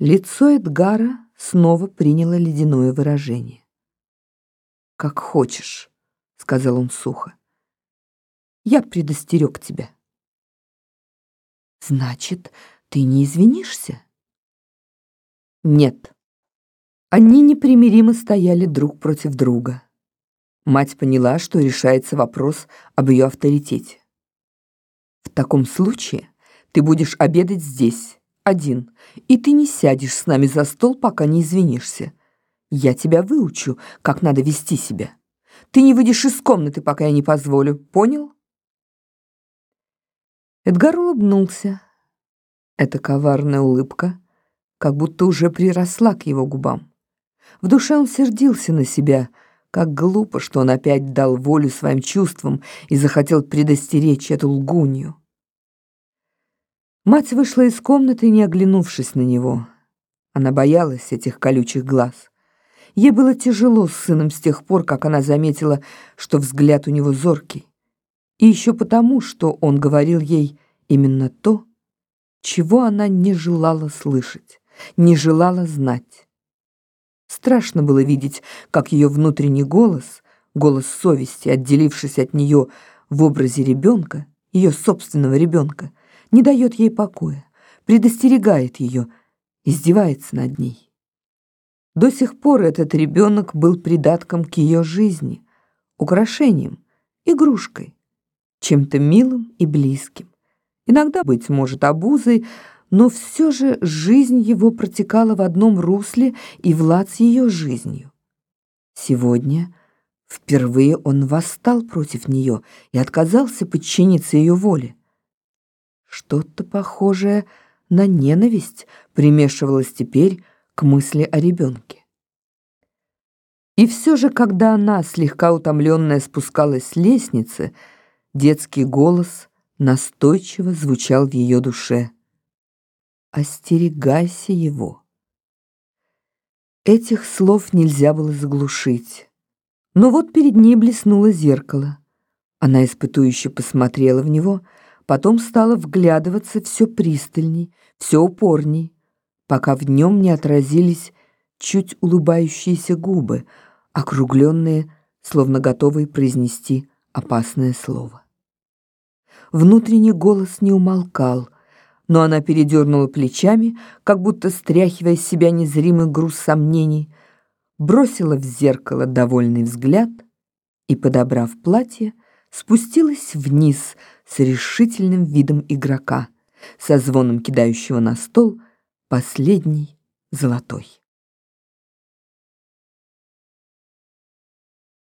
Лицо Эдгара снова приняло ледяное выражение. «Как хочешь», — сказал он сухо. «Я предостерег тебя». «Значит, ты не извинишься?» «Нет». Они непримиримо стояли друг против друга. Мать поняла, что решается вопрос об ее авторитете. «В таком случае ты будешь обедать здесь, один, и ты не сядешь с нами за стол, пока не извинишься. Я тебя выучу, как надо вести себя. Ты не выйдешь из комнаты, пока я не позволю, понял?» Эдгар улыбнулся. Эта коварная улыбка как будто уже приросла к его губам. В душе он сердился на себя, как глупо, что он опять дал волю своим чувствам и захотел предостеречь эту лгунью. Мать вышла из комнаты, не оглянувшись на него. Она боялась этих колючих глаз. Ей было тяжело с сыном с тех пор, как она заметила, что взгляд у него зоркий. И еще потому, что он говорил ей именно то, чего она не желала слышать, не желала знать. Страшно было видеть, как ее внутренний голос, голос совести, отделившись от нее в образе ребенка, ее собственного ребенка, не дает ей покоя, предостерегает ее, издевается над ней. До сих пор этот ребенок был придатком к ее жизни, украшением, игрушкой, чем-то милым и близким. Иногда, быть может, обузой, но все же жизнь его протекала в одном русле и Влад с ее жизнью. Сегодня впервые он восстал против нее и отказался подчиниться ее воле. Что-то похожее на ненависть примешивалось теперь к мысли о ребенке. И все же, когда она, слегка утомленная, спускалась с лестницы, детский голос настойчиво звучал в ее душе — остерегайся его. Этих слов нельзя было заглушить. Но вот перед ней блеснуло зеркало. Она испытующе посмотрела в него, потом стала вглядываться все пристальней, все упорней, пока в нем не отразились чуть улыбающиеся губы, округленные, словно готовые произнести опасное слово. Внутренний голос не умолкал — но она передернула плечами, как будто стряхивая с себя незримый груз сомнений, бросила в зеркало довольный взгляд и, подобрав платье, спустилась вниз с решительным видом игрока, со звоном кидающего на стол последний золотой.